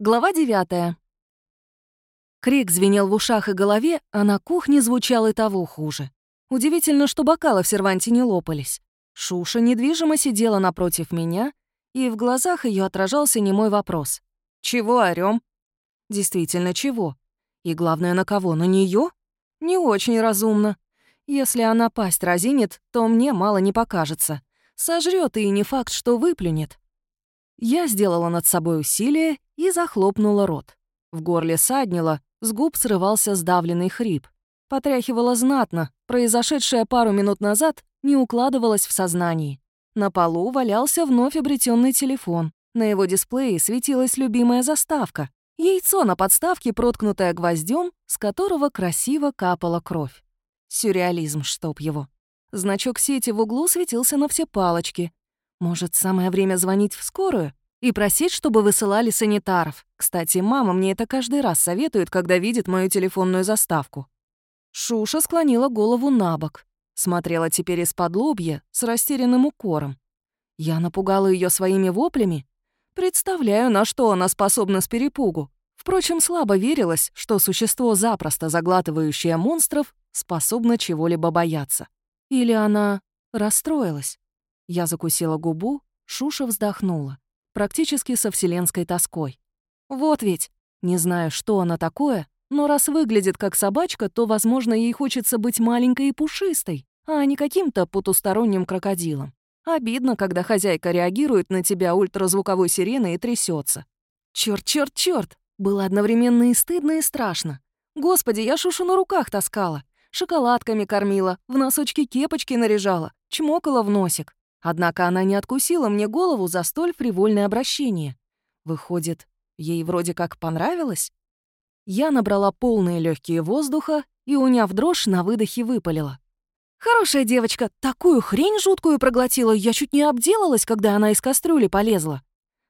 Глава 9. Крик звенел в ушах и голове, а на кухне звучал и того хуже. Удивительно, что бокалы в серванте не лопались. Шуша недвижимо сидела напротив меня, и в глазах ее отражался немой вопрос. «Чего орём?» Действительно, чего? И главное, на кого? На нее? Не очень разумно. Если она пасть разинет, то мне мало не покажется. Сожрет и не факт, что выплюнет. Я сделала над собой усилие и захлопнула рот. В горле саднило, с губ срывался сдавленный хрип. Потряхивала знатно, произошедшее пару минут назад не укладывалось в сознании. На полу валялся вновь обретенный телефон. На его дисплее светилась любимая заставка. Яйцо на подставке, проткнутое гвоздем, с которого красиво капала кровь. Сюрреализм, чтоб его. Значок сети в углу светился на все палочки. Может, самое время звонить в скорую? И просить, чтобы высылали санитаров. Кстати, мама мне это каждый раз советует, когда видит мою телефонную заставку. Шуша склонила голову на бок. Смотрела теперь из-под лобья с растерянным укором. Я напугала ее своими воплями. Представляю, на что она способна с перепугу. Впрочем, слабо верилось, что существо, запросто заглатывающее монстров, способно чего-либо бояться. Или она расстроилась. Я закусила губу, Шуша вздохнула, практически со вселенской тоской. Вот ведь, не знаю, что она такое, но раз выглядит как собачка, то, возможно, ей хочется быть маленькой и пушистой, а не каким-то потусторонним крокодилом. Обидно, когда хозяйка реагирует на тебя ультразвуковой сиреной и трясется. Черт, черт, черт! Было одновременно и стыдно, и страшно. Господи, я Шушу на руках таскала, шоколадками кормила, в носочки кепочки наряжала, чмокала в носик. Однако она не откусила мне голову за столь фривольное обращение. Выходит, ей вроде как понравилось? Я набрала полные легкие воздуха и, уняв дрожь, на выдохе выпалила. «Хорошая девочка, такую хрень жуткую проглотила, я чуть не обделалась, когда она из кастрюли полезла».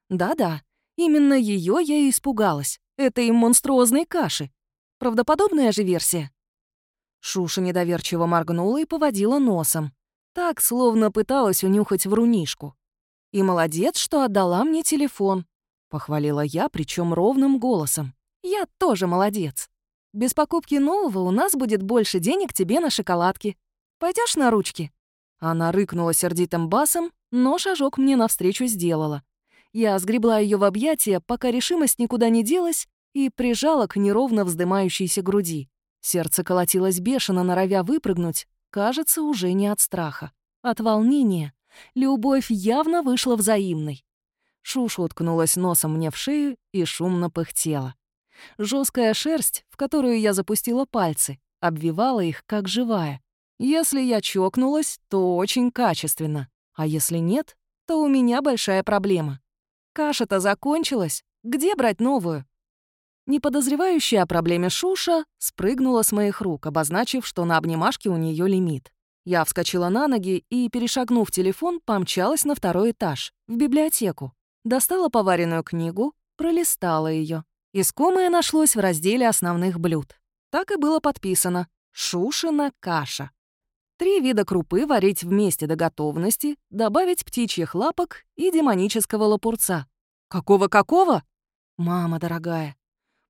Да-да, именно ее я и испугалась, этой монструозной каши. Правдоподобная же версия. Шуша недоверчиво моргнула и поводила носом. Так, словно пыталась унюхать врунишку. «И молодец, что отдала мне телефон», — похвалила я, причем ровным голосом. «Я тоже молодец. Без покупки нового у нас будет больше денег тебе на шоколадки. Пойдешь на ручки?» Она рыкнула сердитым басом, но шажок мне навстречу сделала. Я сгребла ее в объятия, пока решимость никуда не делась, и прижала к неровно вздымающейся груди. Сердце колотилось бешено, норовя выпрыгнуть, Кажется, уже не от страха. От волнения. Любовь явно вышла взаимной. Шуша уткнулась носом мне в шею и шумно пыхтела. Жесткая шерсть, в которую я запустила пальцы, обвивала их, как живая. Если я чокнулась, то очень качественно. А если нет, то у меня большая проблема. Каша-то закончилась. Где брать новую? Не подозревающая о проблеме Шуша спрыгнула с моих рук, обозначив, что на обнимашке у нее лимит. Я вскочила на ноги и, перешагнув телефон, помчалась на второй этаж, в библиотеку. Достала поваренную книгу, пролистала ее. Искомое нашлось в разделе основных блюд. Так и было подписано «Шушина каша». Три вида крупы варить вместе до готовности, добавить птичьих лапок и демонического лапурца. Какого-какого? Мама дорогая,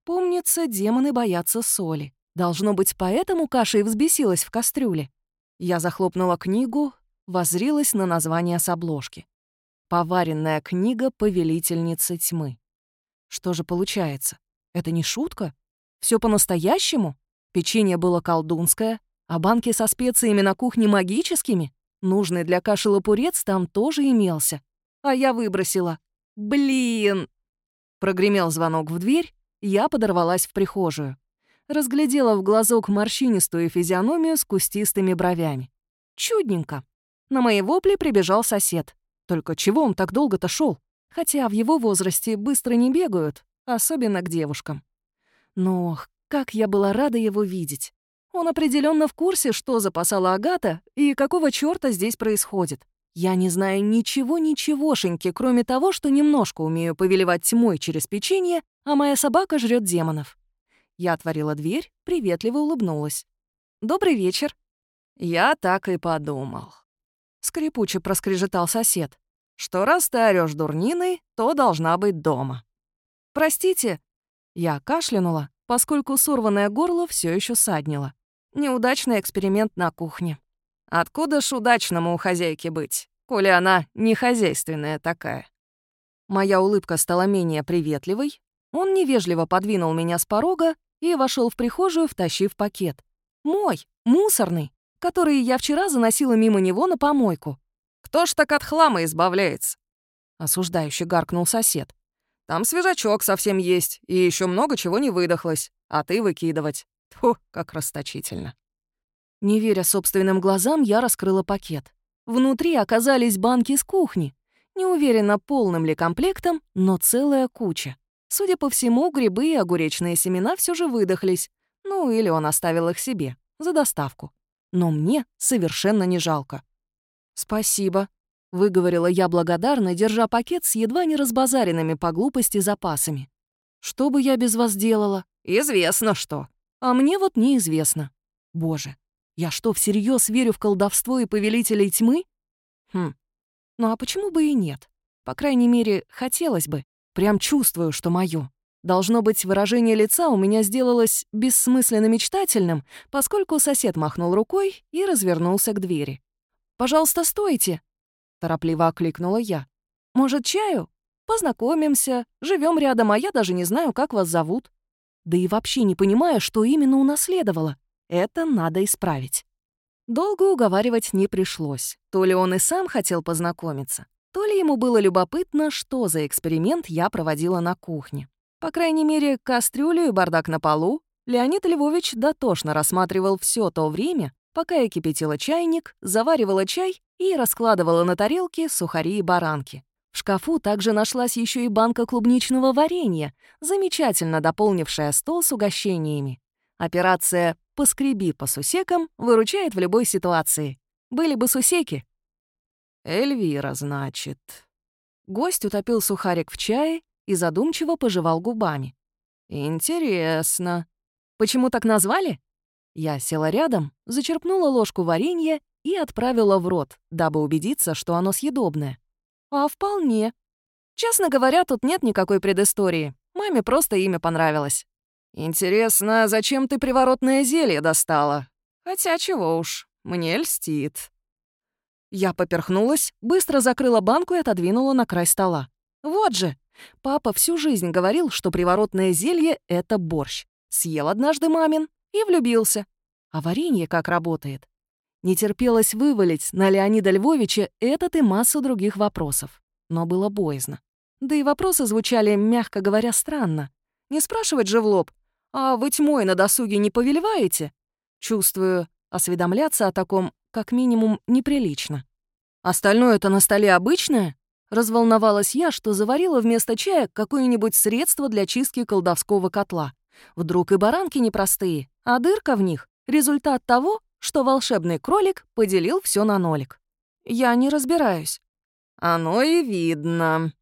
Помнится, демоны боятся соли. Должно быть, поэтому каша и взбесилась в кастрюле. Я захлопнула книгу, возрилась на название с обложки. «Поваренная книга повелительницы тьмы». Что же получается? Это не шутка? Все по-настоящему? Печенье было колдунское, а банки со специями на кухне магическими? Нужный для каши лапурец там тоже имелся. А я выбросила. Блин! Прогремел звонок в дверь, я подорвалась в прихожую. Разглядела в глазок морщинистую физиономию с кустистыми бровями. Чудненько. На мои вопли прибежал сосед. Только чего он так долго-то шел? Хотя в его возрасте быстро не бегают, особенно к девушкам. Но как я была рада его видеть. Он определенно в курсе, что запасала Агата и какого чёрта здесь происходит. Я не знаю ничего-ничегошеньки, кроме того, что немножко умею повелевать тьмой через печенье, а моя собака жрет демонов. Я отворила дверь, приветливо улыбнулась. «Добрый вечер». «Я так и подумал». Скрипуче проскрежетал сосед. «Что раз ты орёшь дурниной, то должна быть дома». Простите». Я кашлянула, поскольку сорванное горло все еще саднило. Неудачный эксперимент на кухне. Откуда ж удачному у хозяйки быть, коли она не хозяйственная такая? Моя улыбка стала менее приветливой. Он невежливо подвинул меня с порога и вошел в прихожую, втащив пакет. Мой, мусорный, который я вчера заносила мимо него на помойку. «Кто ж так от хлама избавляется?» Осуждающе гаркнул сосед. «Там свежачок совсем есть, и еще много чего не выдохлось, а ты выкидывать. Фу, как расточительно». Не веря собственным глазам, я раскрыла пакет. Внутри оказались банки с кухни. Не уверена, полным ли комплектом, но целая куча. Судя по всему, грибы и огуречные семена все же выдохлись. Ну, или он оставил их себе, за доставку. Но мне совершенно не жалко. «Спасибо», — выговорила я благодарно, держа пакет с едва не разбазаренными по глупости запасами. «Что бы я без вас делала?» «Известно что». «А мне вот неизвестно». «Боже, я что, всерьез верю в колдовство и повелителей тьмы? Хм, ну а почему бы и нет? По крайней мере, хотелось бы. Прям чувствую, что моё. Должно быть, выражение лица у меня сделалось бессмысленно мечтательным, поскольку сосед махнул рукой и развернулся к двери. «Пожалуйста, стойте!» — торопливо окликнула я. «Может, чаю? Познакомимся, живем рядом, а я даже не знаю, как вас зовут. Да и вообще не понимаю, что именно унаследовала. Это надо исправить. Долго уговаривать не пришлось. То ли он и сам хотел познакомиться, то ли ему было любопытно, что за эксперимент я проводила на кухне. По крайней мере, кастрюлю и бардак на полу Леонид Львович дотошно рассматривал все то время, пока я кипятила чайник, заваривала чай и раскладывала на тарелки сухари и баранки. В шкафу также нашлась еще и банка клубничного варенья, замечательно дополнившая стол с угощениями. Операция «поскреби по сусекам» выручает в любой ситуации. Были бы сусеки. «Эльвира, значит». Гость утопил сухарик в чае и задумчиво пожевал губами. «Интересно. Почему так назвали?» Я села рядом, зачерпнула ложку варенья и отправила в рот, дабы убедиться, что оно съедобное. «А вполне. Честно говоря, тут нет никакой предыстории. Маме просто имя понравилось. «Интересно, зачем ты приворотное зелье достала? Хотя чего уж, мне льстит». Я поперхнулась, быстро закрыла банку и отодвинула на край стола. «Вот же! Папа всю жизнь говорил, что приворотное зелье — это борщ. Съел однажды мамин и влюбился. А варенье как работает? Не терпелось вывалить на Леонида Львовича этот и массу других вопросов. Но было боязно. Да и вопросы звучали, мягко говоря, странно. Не спрашивать же в лоб, «А вы тьмой на досуге не повелеваете?» Чувствую, осведомляться о таком как минимум неприлично. «Остальное-то на столе обычное?» Разволновалась я, что заварила вместо чая какое-нибудь средство для чистки колдовского котла. Вдруг и баранки непростые, а дырка в них — результат того, что волшебный кролик поделил все на нолик. Я не разбираюсь. «Оно и видно».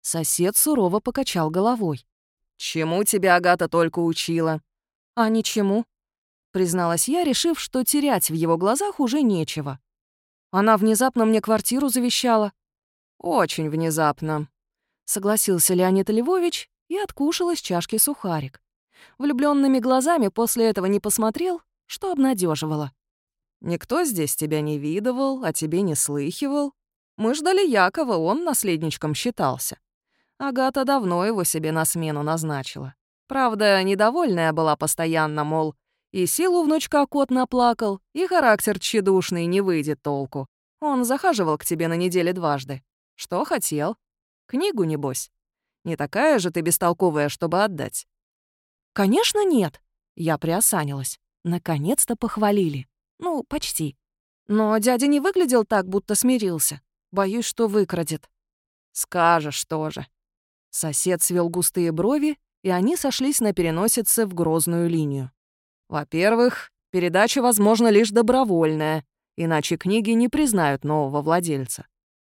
Сосед сурово покачал головой. «Чему тебя Агата только учила?» «А ничему», — призналась я, решив, что терять в его глазах уже нечего. Она внезапно мне квартиру завещала. «Очень внезапно», — согласился Леонид Львович и откушал из чашки сухарик. Влюбленными глазами после этого не посмотрел, что обнадеживало. «Никто здесь тебя не видывал, а тебе не слыхивал. Мы ждали Якова, он наследничком считался. Агата давно его себе на смену назначила. Правда, недовольная была постоянно, мол, и силу внучка кот наплакал, и характер тщедушный, не выйдет толку. Он захаживал к тебе на неделе дважды. Что хотел? Книгу, небось? Не такая же ты бестолковая, чтобы отдать. Конечно, нет. Я приосанилась. Наконец-то похвалили. Ну, почти. Но дядя не выглядел так, будто смирился. Боюсь, что выкрадет. Скажешь тоже. Сосед свел густые брови, и они сошлись на переносице в грозную линию. Во-первых, передача возможна лишь добровольная, иначе книги не признают нового владельца.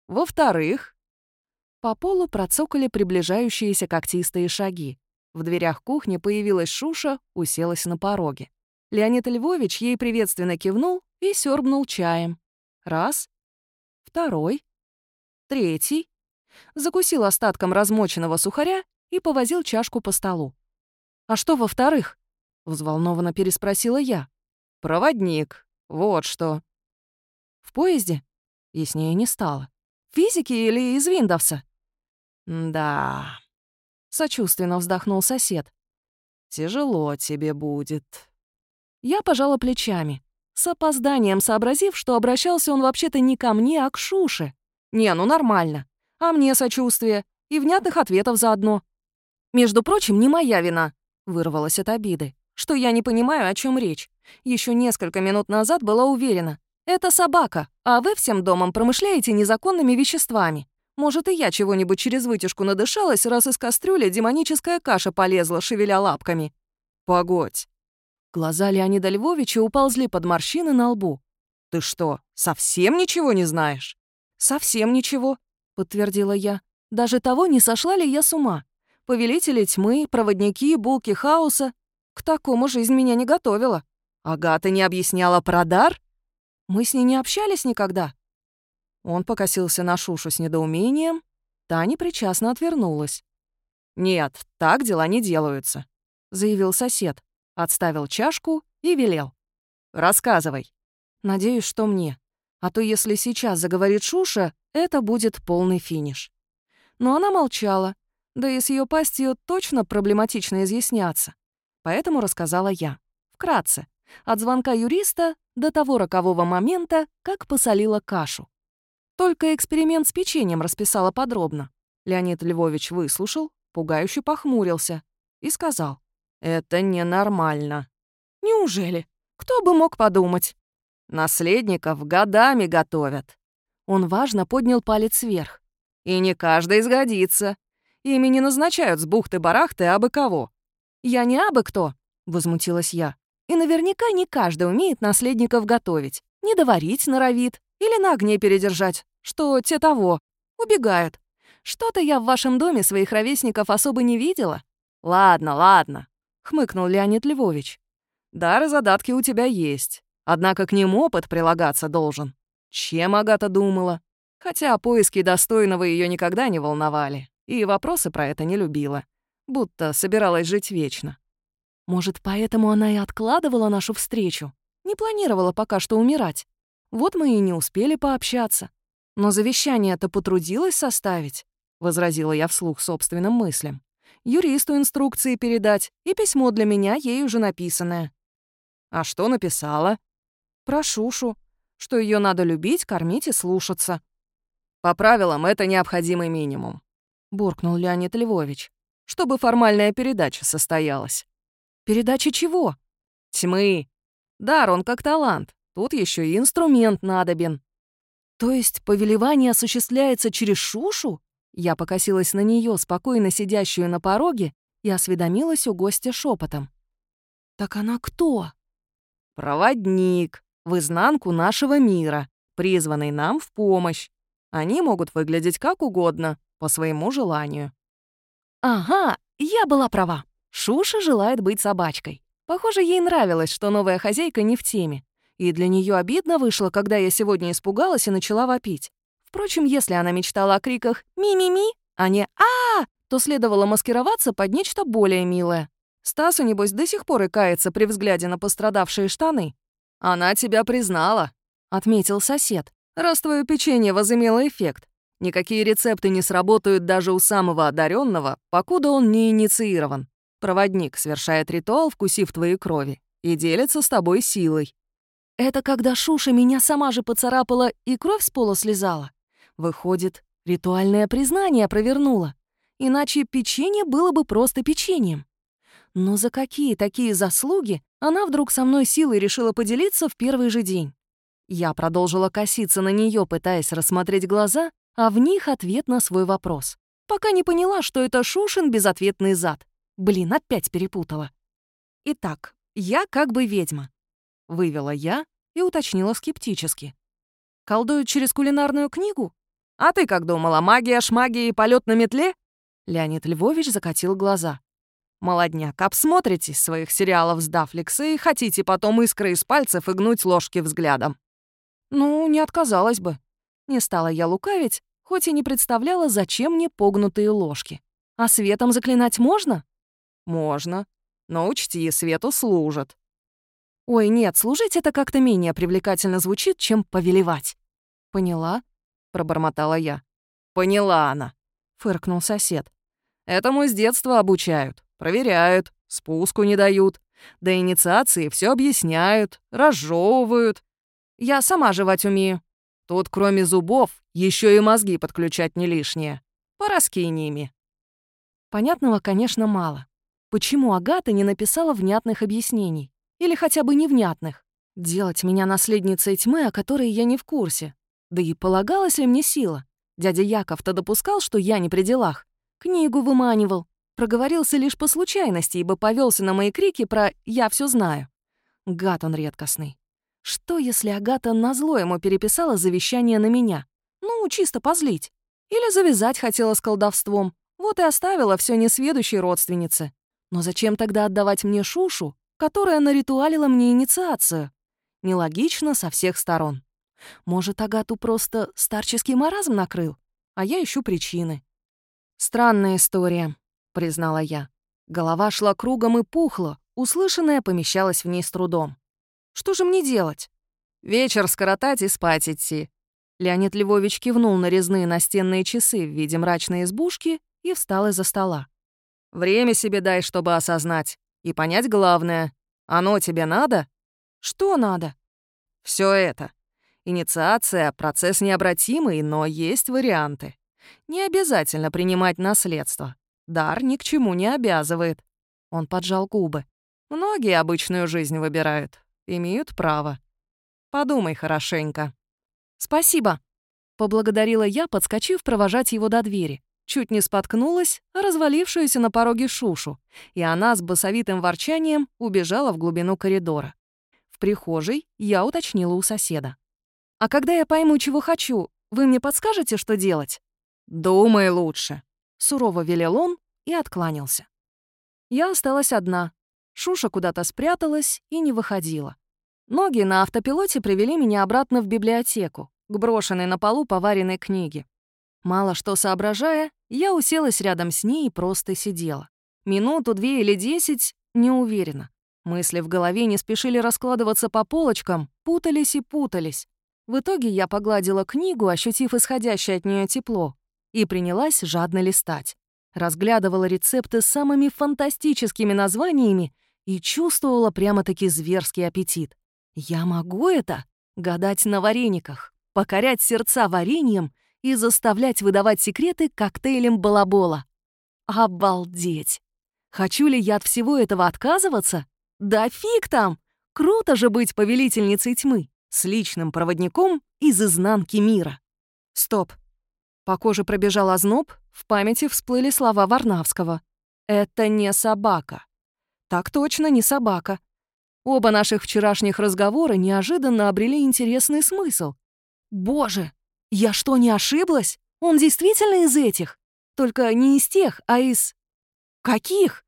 Во-вторых, по полу процокали приближающиеся когтистые шаги. В дверях кухни появилась Шуша, уселась на пороге. Леонид Львович ей приветственно кивнул и сёрбнул чаем. Раз, второй, третий закусил остатком размоченного сухаря и повозил чашку по столу. «А что во-вторых?» — взволнованно переспросила я. «Проводник. Вот что». «В поезде?» Яснее не стало. «Физики или из Виндовса?» «Да...» — сочувственно вздохнул сосед. «Тяжело тебе будет». Я пожала плечами, с опозданием сообразив, что обращался он вообще-то не ко мне, а к Шуше. «Не, ну нормально. А мне сочувствие. И внятных ответов заодно. Между прочим, не моя вина», — вырвалась от обиды, «что я не понимаю, о чем речь. Еще несколько минут назад была уверена. Это собака, а вы всем домом промышляете незаконными веществами. Может, и я чего-нибудь через вытяжку надышалась, раз из кастрюли демоническая каша полезла, шевеля лапками. Погодь. Глаза Леонида Львовича уползли под морщины на лбу. «Ты что, совсем ничего не знаешь?» «Совсем ничего», — подтвердила я. «Даже того, не сошла ли я с ума. Повелители тьмы, проводники, булки хаоса. К такому жизнь меня не готовила. Агата не объясняла про дар? Мы с ней не общались никогда. Он покосился на Шушу с недоумением. Та непричастно отвернулась. «Нет, так дела не делаются», — заявил сосед. Отставил чашку и велел. «Рассказывай». «Надеюсь, что мне. А то если сейчас заговорит Шуша, это будет полный финиш». Но она молчала, да и с ее пастью точно проблематично изъясняться. Поэтому рассказала я. Вкратце. От звонка юриста до того рокового момента, как посолила кашу. Только эксперимент с печеньем расписала подробно. Леонид Львович выслушал, пугающе похмурился и сказал. «Это ненормально». «Неужели? Кто бы мог подумать?» «Наследников годами готовят». Он важно поднял палец вверх. «И не каждый сгодится. Ими не назначают с бухты-барахты абы кого». «Я не абы кто», — возмутилась я. «И наверняка не каждый умеет наследников готовить. Не доварить норовит или на огне передержать что те того, убегают. Что-то я в вашем доме своих ровесников особо не видела. Ладно, ладно, хмыкнул Леонид Львович. Дар задатки у тебя есть, однако к ним опыт прилагаться должен. Чем Агата думала? Хотя поиски достойного ее никогда не волновали, и вопросы про это не любила, будто собиралась жить вечно. Может, поэтому она и откладывала нашу встречу, не планировала пока что умирать. Вот мы и не успели пообщаться. «Но завещание-то потрудилась составить», — возразила я вслух собственным мыслям. «Юристу инструкции передать и письмо для меня ей уже написанное». «А что написала?» «Про Шушу, что ее надо любить, кормить и слушаться». «По правилам, это необходимый минимум», — буркнул Леонид Львович, «чтобы формальная передача состоялась». «Передача чего?» «Тьмы. Дар он как талант. Тут еще и инструмент надобен». «То есть повелевание осуществляется через Шушу?» Я покосилась на нее, спокойно сидящую на пороге, и осведомилась у гостя шепотом. «Так она кто?» «Проводник, в изнанку нашего мира, призванный нам в помощь. Они могут выглядеть как угодно, по своему желанию». «Ага, я была права. Шуша желает быть собачкой. Похоже, ей нравилось, что новая хозяйка не в теме. И для нее обидно вышло, когда я сегодня испугалась и начала вопить. Впрочем, если она мечтала о криках «ми-ми-ми», а не а, то следовало маскироваться под нечто более милое. Стасу, небось, до сих пор и кается при взгляде на пострадавшие штаны. «Она тебя признала», — отметил сосед, «раз твое печенье возымело эффект. Никакие рецепты не сработают даже у самого одаренного, покуда он не инициирован. Проводник совершает ритуал, вкусив твоей крови, и делится с тобой силой. Это когда Шуша меня сама же поцарапала и кровь с пола слезала. Выходит, ритуальное признание провернула. Иначе печенье было бы просто печеньем. Но за какие такие заслуги она вдруг со мной силой решила поделиться в первый же день? Я продолжила коситься на нее, пытаясь рассмотреть глаза, а в них ответ на свой вопрос. Пока не поняла, что это Шушин безответный зад. Блин, опять перепутала. Итак, я как бы ведьма. Вывела я и уточнила скептически. «Колдуют через кулинарную книгу? А ты как думала, магия, шмагия и полет на метле?» Леонид Львович закатил глаза. «Молодняк, обсмотритесь своих сериалов с Дафликса и хотите потом искры из пальцев и гнуть ложки взглядом». «Ну, не отказалась бы». Не стала я лукавить, хоть и не представляла, зачем мне погнутые ложки. А светом заклинать можно? Можно. Но учти, свету служат. Ой, нет, служить это как-то менее привлекательно звучит, чем повелевать. Поняла? Пробормотала я. Поняла она, фыркнул сосед. Этому с детства обучают, проверяют, спуску не дают. До инициации все объясняют, разжевывают. Я сама жевать умею. Тут, кроме зубов, еще и мозги подключать не лишнее. Пораскинь ими. Понятного, конечно, мало. Почему Агата не написала внятных объяснений? Или хотя бы невнятных? Делать меня наследницей тьмы, о которой я не в курсе. Да и полагалась ли мне сила? Дядя Яков-то допускал, что я не при делах. Книгу выманивал. Проговорился лишь по случайности, ибо повелся на мои крики про «я все знаю». Гад он редкостный. Что, если Агата назло ему переписала завещание на меня? Ну, чисто позлить. Или завязать хотела с колдовством. Вот и оставила все несведущей родственнице. Но зачем тогда отдавать мне Шушу, которая наритуалила мне инициацию? Нелогично со всех сторон. Может, Агату просто старческий маразм накрыл, а я ищу причины. Странная история признала я. Голова шла кругом и пухла, услышанное помещалось в ней с трудом. Что же мне делать? Вечер скоротать и спать идти. Леонид Львович кивнул на резные настенные часы в виде мрачной избушки и встал из-за стола. «Время себе дай, чтобы осознать. И понять главное. Оно тебе надо?» «Что надо?» Все это. Инициация — процесс необратимый, но есть варианты. Не обязательно принимать наследство. Дар ни к чему не обязывает. Он поджал губы. Многие обычную жизнь выбирают. Имеют право. Подумай хорошенько. «Спасибо», — поблагодарила я, подскочив провожать его до двери. Чуть не споткнулась, развалившуюся на пороге Шушу, и она с басовитым ворчанием убежала в глубину коридора. В прихожей я уточнила у соседа. «А когда я пойму, чего хочу, вы мне подскажете, что делать?» «Думай лучше», Сурово велел он и откланялся. Я осталась одна. Шуша куда-то спряталась и не выходила. Ноги на автопилоте привели меня обратно в библиотеку, к брошенной на полу поваренной книге. Мало что соображая, я уселась рядом с ней и просто сидела. Минуту, две или десять — не уверена. Мысли в голове не спешили раскладываться по полочкам, путались и путались. В итоге я погладила книгу, ощутив исходящее от нее тепло, и принялась жадно листать. Разглядывала рецепты с самыми фантастическими названиями и чувствовала прямо-таки зверский аппетит. Я могу это? Гадать на варениках, покорять сердца вареньем и заставлять выдавать секреты коктейлем балабола. Обалдеть! Хочу ли я от всего этого отказываться? Да фиг там! Круто же быть повелительницей тьмы, с личным проводником из изнанки мира. Стоп, по коже пробежал озноб, в памяти всплыли слова Варнавского. «Это не собака». Так точно, не собака. Оба наших вчерашних разговора неожиданно обрели интересный смысл. «Боже, я что, не ошиблась? Он действительно из этих? Только не из тех, а из... Каких?»